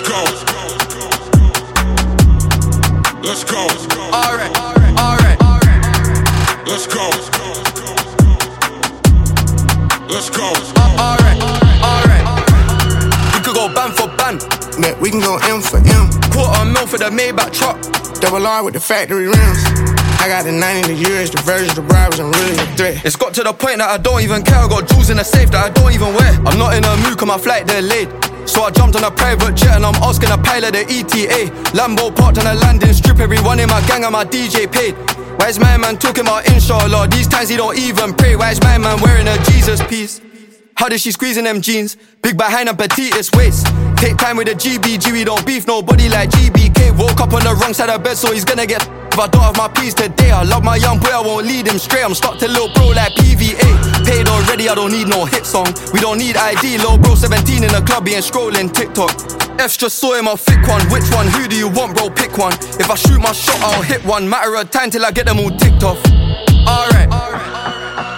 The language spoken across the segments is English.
Let's go. Let's go. Alright, alright, alright. Let's go. Let's go. Alright, alright. We could go ban for ban. Yeah, we can go M for M. Quarter mil for the Maybach truck. Double R with the factory rims. I got the 90, the years, the versions, the bribes, I'm really a threat. It's got to the point that I don't even care. I got jewels in the safe that I don't even wear. I'm not in a mood, cause my flight, delayed. So I jumped on a private jet and I'm asking a pilot the ETA. Lambo parked on a landing strip, everyone in my gang and my DJ paid. Why is my man talking about inshallah? These times he don't even pray. Why is my man wearing a Jesus piece? How did she squeeze in them jeans? Big behind and petitest waist. Take time with the GBG, we don't beef nobody like GBK. Woke up on the wrong side of bed, so he's gonna get I don't have my peace today. I love my young boy, I won't lead him straight. I'm stuck to little bro like PVA. Paid already, I don't need no hit song. We don't need ID, little bro 17 in the club, he ain't scrolling TikTok. F's just saw him, I'll one. Which one? Who do you want, bro? Pick one. If I shoot my shot, I'll hit one. Matter of time till I get them all ticked off. Alright,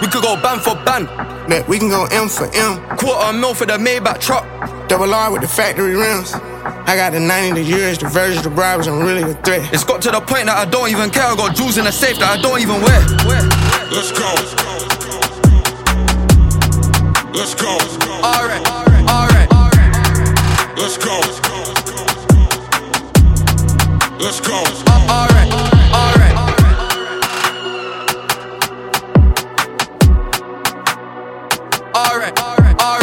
we could go ban for ban. That we can go M for M. Quarter mil for the Maybach truck. Double R with the factory rims. I got the 90 the years, the versions, the bribes, I'm really a threat. It's got to the point that I don't even care. I got jewels in the safe that I don't even wear. Let's go. Let's go. Alright, alright. Let's go. Let's go. Alright, alright. Alright, alright. Alright.